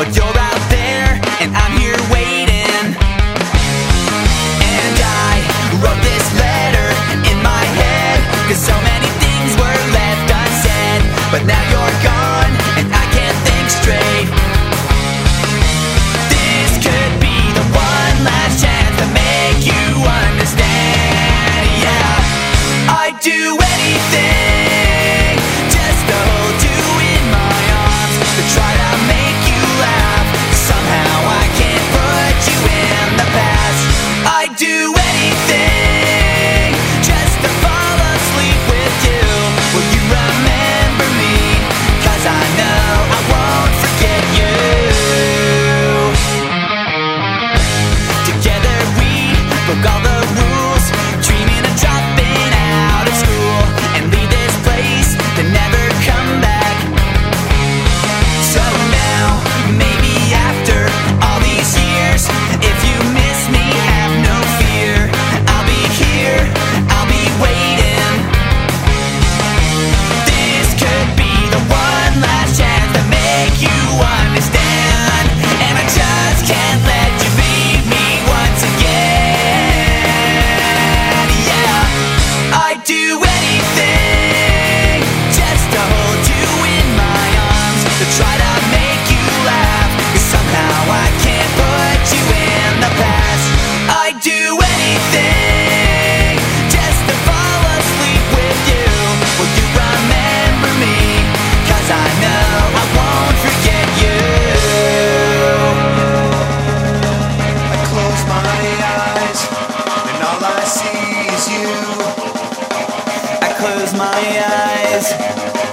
But you're out there, and I'm here waiting. And I wrote this letter in my head, cause so many things were left unsaid. But now you're gone, and I can't think straight. This could be the one last chance to make you understand. Yeah, I'd do anything.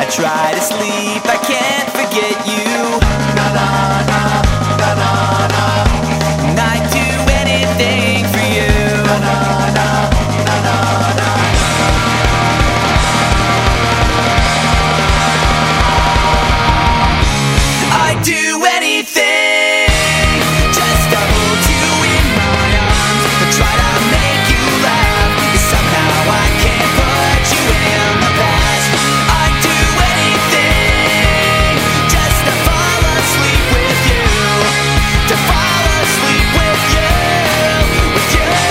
try to sleep, I can't forget you. Yeah.